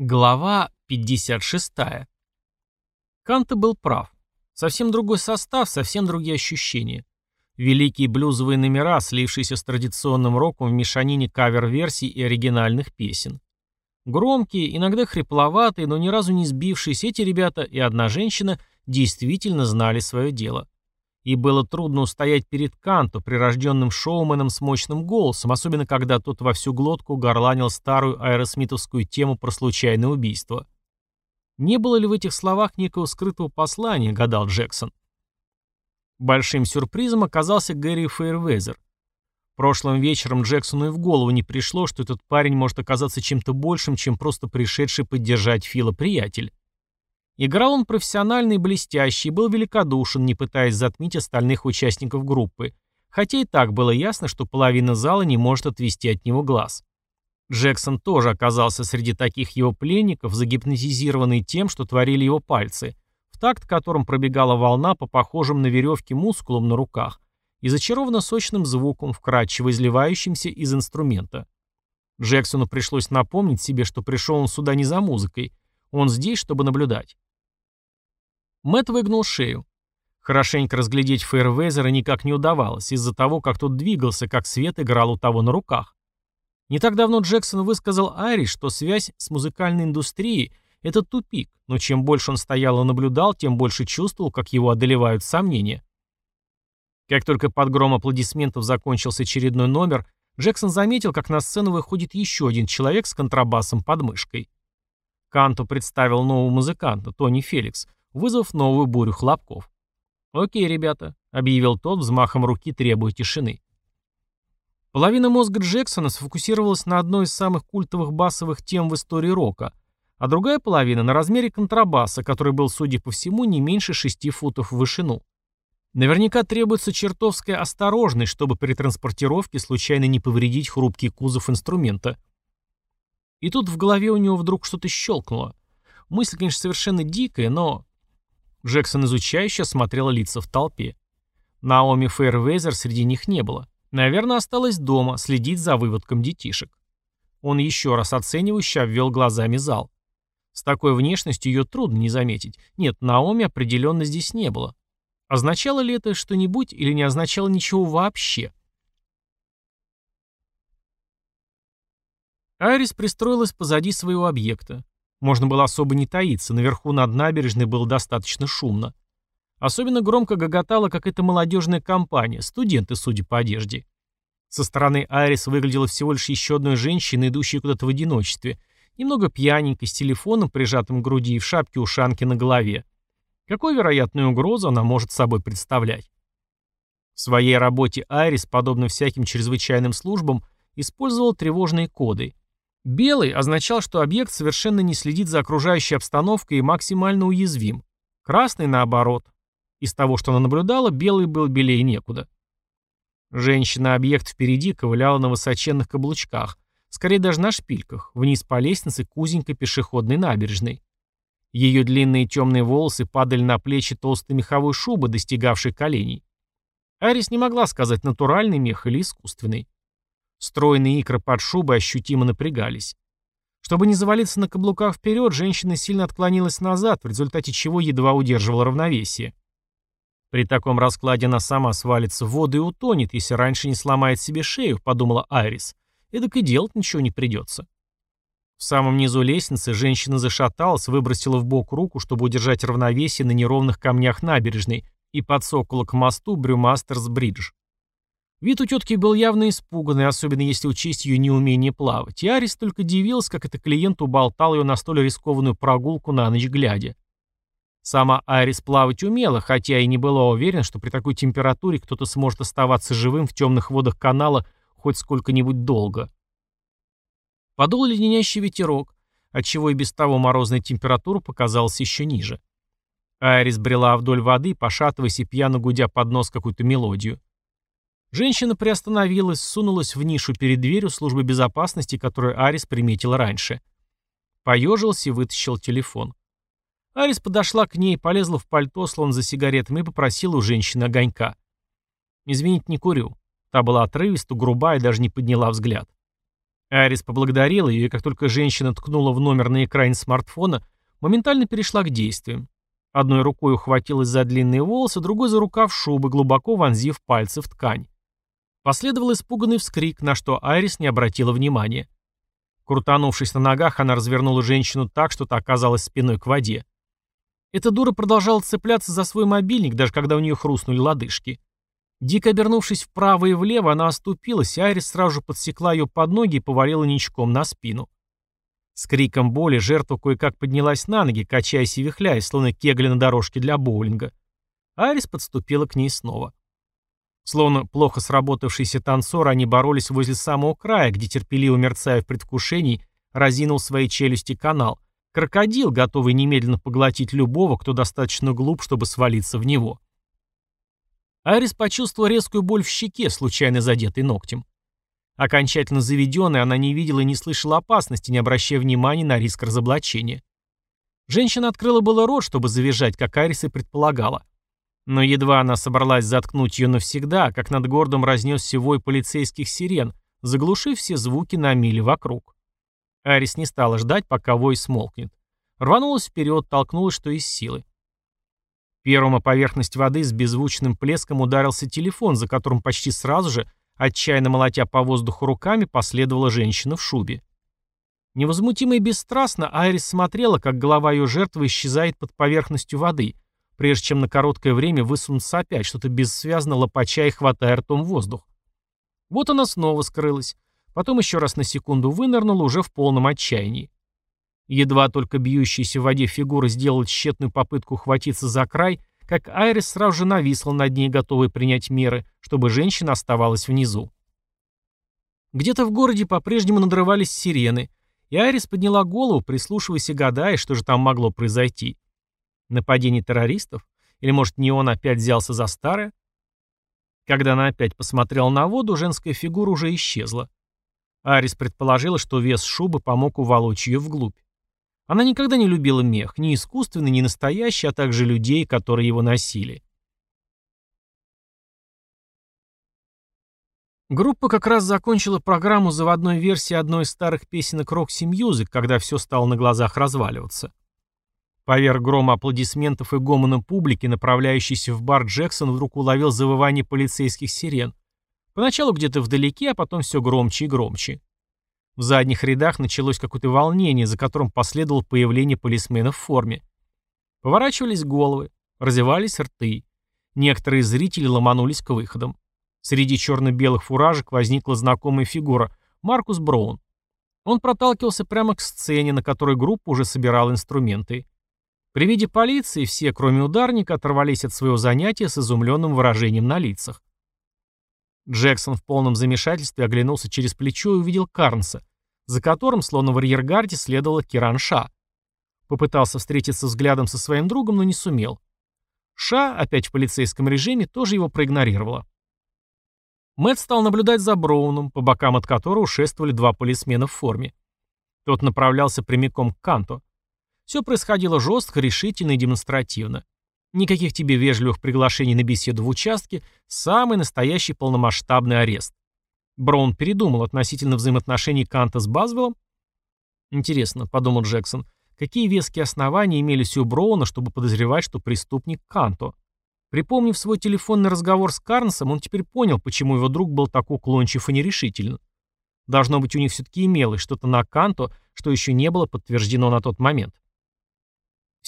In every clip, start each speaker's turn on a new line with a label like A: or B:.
A: Глава 56. Канта был прав. Совсем другой состав, совсем другие ощущения. Великие блюзовые номера, слившиеся с традиционным роком в мешанине кавер-версий и оригинальных песен. Громкие, иногда хрипловатые, но ни разу не сбившиеся эти ребята и одна женщина действительно знали свое дело. И было трудно устоять перед Канто, прирожденным шоуменом с мощным голосом, особенно когда тот во всю глотку горланил старую аэросмитовскую тему про случайное убийство. Не было ли в этих словах некого скрытого послания, гадал Джексон. Большим сюрпризом оказался Гэри Фейервезер. Прошлым вечером Джексону и в голову не пришло, что этот парень может оказаться чем-то большим, чем просто пришедший поддержать Фила приятель. Играл он профессионально и блестяще, был великодушен, не пытаясь затмить остальных участников группы, хотя и так было ясно, что половина зала не может отвести от него глаз. Джексон тоже оказался среди таких его пленников, загипнотизированный тем, что творили его пальцы, в такт которым пробегала волна по похожим на веревки мускулам на руках и зачарованно сочным звуком, вкрадчиво изливающимся из инструмента. Джексону пришлось напомнить себе, что пришел он сюда не за музыкой, он здесь, чтобы наблюдать. Мэт выгнул шею. Хорошенько разглядеть Фейервезера никак не удавалось, из-за того, как тот двигался, как свет играл у того на руках. Не так давно Джексон высказал Айри, что связь с музыкальной индустрией – это тупик, но чем больше он стоял и наблюдал, тем больше чувствовал, как его одолевают сомнения. Как только под гром аплодисментов закончился очередной номер, Джексон заметил, как на сцену выходит еще один человек с контрабасом под мышкой. Канту представил нового музыканта, Тони Феликс, вызвав новую бурю хлопков. «Окей, ребята», — объявил тот, взмахом руки требуя тишины. Половина мозга Джексона сфокусировалась на одной из самых культовых басовых тем в истории рока, а другая половина — на размере контрабаса, который был, судя по всему, не меньше шести футов в вышину. Наверняка требуется чертовская осторожность, чтобы при транспортировке случайно не повредить хрупкий кузов инструмента. И тут в голове у него вдруг что-то щелкнуло. Мысль, конечно, совершенно дикая, но Джексон изучающе осмотрел лица в толпе. Наоми Фейрвейзер среди них не было. Наверное, осталась дома, следить за выводком детишек. Он еще раз оценивающе обвел глазами зал. С такой внешностью ее трудно не заметить. Нет, Наоми определенно здесь не было. Означало ли это что-нибудь или не означало ничего вообще? Айрис пристроилась позади своего объекта. Можно было особо не таиться, наверху над набережной было достаточно шумно. Особенно громко гоготала какая-то молодежная компания, студенты, судя по одежде. Со стороны Айрис выглядела всего лишь еще одной женщиной, идущей куда-то в одиночестве, немного пьяненькой, с телефоном, прижатым к груди и в шапке-ушанке на голове. Какую вероятную угрозу она может собой представлять? В своей работе Айрис, подобно всяким чрезвычайным службам, использовал тревожные коды. Белый означал, что объект совершенно не следит за окружающей обстановкой и максимально уязвим. Красный, наоборот. Из того, что она наблюдала, белый был белее некуда. Женщина-объект впереди ковыляла на высоченных каблучках, скорее даже на шпильках, вниз по лестнице к узенькой пешеходной набережной. Ее длинные темные волосы падали на плечи толстой меховой шубы, достигавшей коленей. Арис не могла сказать, натуральный мех или искусственный. Стройные икры под шубой ощутимо напрягались. Чтобы не завалиться на каблуках вперед, женщина сильно отклонилась назад, в результате чего едва удерживала равновесие. При таком раскладе она сама свалится в воду и утонет, если раньше не сломает себе шею, подумала Айрис. Эдак и делать ничего не придется. В самом низу лестницы женщина зашаталась, выбросила в бок руку, чтобы удержать равновесие на неровных камнях набережной, и подсокола к мосту Брюмастерс-Бридж. Вид у тетки был явно испуганный, особенно если учесть ее неумение плавать, и Арис только дивился, как это клиент уболтал ее на столь рискованную прогулку на ночь глядя. Сама Арис плавать умела, хотя и не была уверена, что при такой температуре кто-то сможет оставаться живым в темных водах канала хоть сколько-нибудь долго. Подул леденящий ветерок, отчего и без того морозная температура показалась еще ниже. Айрис брела вдоль воды, пошатываясь и пьяно гудя под нос какую-то мелодию. Женщина приостановилась, сунулась в нишу перед дверью службы безопасности, которую Арис приметил раньше. Поежился и вытащил телефон. Арис подошла к ней, полезла в пальто, словно за сигаретами, и попросила у женщины огонька. «Извините, не курю». Та была отрывиста, грубая и даже не подняла взгляд. Айрис поблагодарила ее, и как только женщина ткнула в номер на экране смартфона, моментально перешла к действиям. Одной рукой ухватилась за длинные волосы, другой за рукав шубы, глубоко вонзив пальцы в ткань. Последовал испуганный вскрик, на что Айрис не обратила внимания. Крутанувшись на ногах, она развернула женщину так, что та оказалась спиной к воде. Эта дура продолжала цепляться за свой мобильник, даже когда у нее хрустнули лодыжки. Дико обернувшись вправо и влево, она оступилась, и Айрис сразу же подсекла ее под ноги и повалила ничком на спину. С криком боли жертва кое-как поднялась на ноги, качаясь и вихляясь, словно кегли на дорожке для боулинга. Айрис подступила к ней снова. Словно плохо сработавшиеся танцоры, они боролись возле самого края, где терпеливо мерцая в предвкушении, разинул свои челюсти канал. Крокодил, готовый немедленно поглотить любого, кто достаточно глуп, чтобы свалиться в него. Айрис почувствовала резкую боль в щеке, случайно задетой ногтем. Окончательно заведенная, она не видела и не слышала опасности, не обращая внимания на риск разоблачения. Женщина открыла было рот, чтобы завизжать, как Айрис и предполагала. Но едва она собралась заткнуть ее навсегда, как над городом разнесся вой полицейских сирен, заглушив все звуки на миле вокруг. Айрис не стала ждать, пока вой смолкнет. Рванулась вперед, толкнулась, что из силы. Первым о поверхность воды с беззвучным плеском ударился телефон, за которым почти сразу же, отчаянно молотя по воздуху руками, последовала женщина в шубе. Невозмутимо и бесстрастно Айрис смотрела, как голова ее жертвы исчезает под поверхностью воды, прежде чем на короткое время высунуться опять, что-то бессвязно лопача и хватая ртом воздух. Вот она снова скрылась, потом еще раз на секунду вынырнула уже в полном отчаянии. Едва только бьющаяся в воде фигура сделала тщетную попытку ухватиться за край, как Айрис сразу же нависла над ней, готовая принять меры, чтобы женщина оставалась внизу. Где-то в городе по-прежнему надрывались сирены, и Айрис подняла голову, прислушиваясь и гадая, что же там могло произойти. Нападение террористов? Или, может, не он опять взялся за старое? Когда она опять посмотрела на воду, женская фигура уже исчезла. Арис предположила, что вес шубы помог уволочь ее вглубь. Она никогда не любила мех, ни искусственный, ни настоящий, а также людей, которые его носили. Группа как раз закончила программу заводной версии одной из старых песенок Roxy Music, когда все стало на глазах разваливаться. Поверх грома аплодисментов и гомона публики, направляющийся в бар Джексон вдруг уловил завывание полицейских сирен. Поначалу где-то вдалеке, а потом все громче и громче. В задних рядах началось какое-то волнение, за которым последовало появление полисменов в форме. Поворачивались головы, разевались рты. Некоторые зрители ломанулись к выходам. Среди черно-белых фуражек возникла знакомая фигура – Маркус Браун. Он проталкивался прямо к сцене, на которой группа уже собирала инструменты. При виде полиции все, кроме ударника, оторвались от своего занятия с изумленным выражением на лицах. Джексон в полном замешательстве оглянулся через плечо и увидел Карнса, за которым, словно в арьергарде, следовала Киран Ша. Попытался встретиться взглядом со своим другом, но не сумел. Ша, опять в полицейском режиме, тоже его проигнорировала. Мэтт стал наблюдать за Броуном, по бокам от которого шествовали два полисмена в форме. Тот направлялся прямиком к Канту. Все происходило жестко, решительно и демонстративно. Никаких тебе вежливых приглашений на беседу в участке, самый настоящий полномасштабный арест. Браун передумал относительно взаимоотношений Канта с Базвеллом? Интересно, подумал Джексон, какие веские основания имелись у Броуна, чтобы подозревать, что преступник Канто? Припомнив свой телефонный разговор с Карнсом, он теперь понял, почему его друг был так уклончив и нерешителен. Должно быть, у них все-таки имелось что-то на Канто, что еще не было подтверждено на тот момент.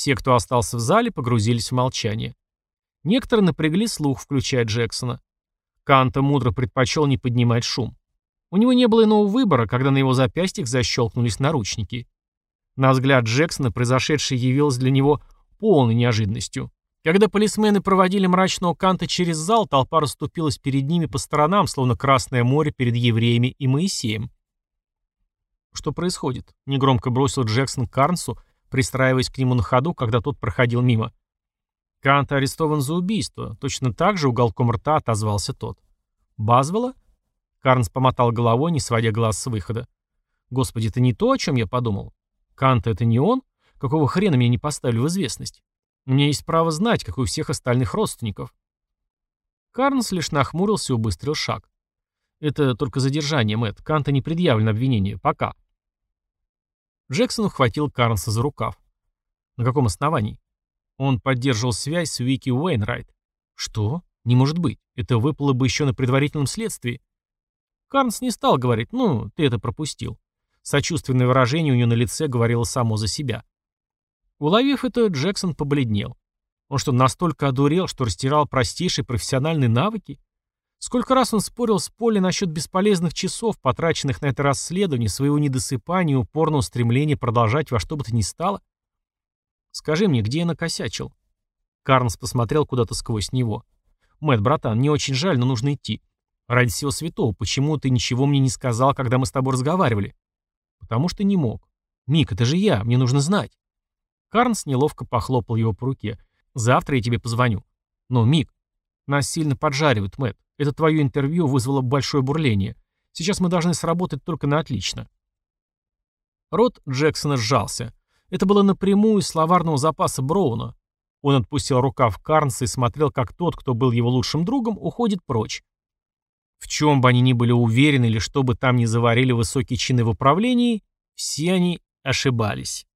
A: Все, кто остался в зале, погрузились в молчание. Некоторые напрягли слух, включая Джексона. Канта мудро предпочел не поднимать шум. У него не было иного выбора, когда на его запястьях защелкнулись наручники. На взгляд Джексона произошедшее явилось для него полной неожиданностью. Когда полисмены проводили мрачного Канта через зал, толпа расступилась перед ними по сторонам, словно Красное море перед евреями и Моисеем. «Что происходит?» — негромко бросил Джексон Карнсу, пристраиваясь к нему на ходу, когда тот проходил мимо. Кант арестован за убийство. Точно так же уголком рта отозвался тот. Базвелла? Карнс помотал головой, не сводя глаз с выхода. Господи, это не то, о чем я подумал. Кант это не он? Какого хрена меня не поставили в известность? У меня есть право знать, как у всех остальных родственников. Карнс лишь нахмурился и убыстрил шаг. Это только задержание, Мэтт. Канта не предъявлено обвинение. Пока. Джексон ухватил Карнса за рукав. На каком основании? Он поддерживал связь с Вики Уэйнрайт. Что? Не может быть. Это выпало бы еще на предварительном следствии. Карнс не стал говорить, ну, ты это пропустил. Сочувственное выражение у него на лице говорило само за себя. Уловив это, Джексон побледнел. Он что, настолько одурел, что растирал простейшие профессиональные навыки? Сколько раз он спорил с Полли насчет бесполезных часов, потраченных на это расследование, своего недосыпания и упорного стремления продолжать во что бы то ни стало? Скажи мне, где я накосячил? Карнс посмотрел куда-то сквозь него. Мэтт, братан, мне очень жаль, но нужно идти. Ради всего святого, почему ты ничего мне не сказал, когда мы с тобой разговаривали? Потому что не мог. Мик, это же я, мне нужно знать. Карнс неловко похлопал его по руке. Завтра я тебе позвоню. Но, Мик, нас сильно поджаривают, Мэтт. Это твое интервью вызвало большое бурление. Сейчас мы должны сработать только на отлично. Рот Джексона сжался. Это было напрямую из словарного запаса Броуна. Он отпустил рукав Карнса и смотрел, как тот, кто был его лучшим другом, уходит прочь. В чем бы они ни были уверены или что бы там ни заварили высокие чины в управлении, все они ошибались.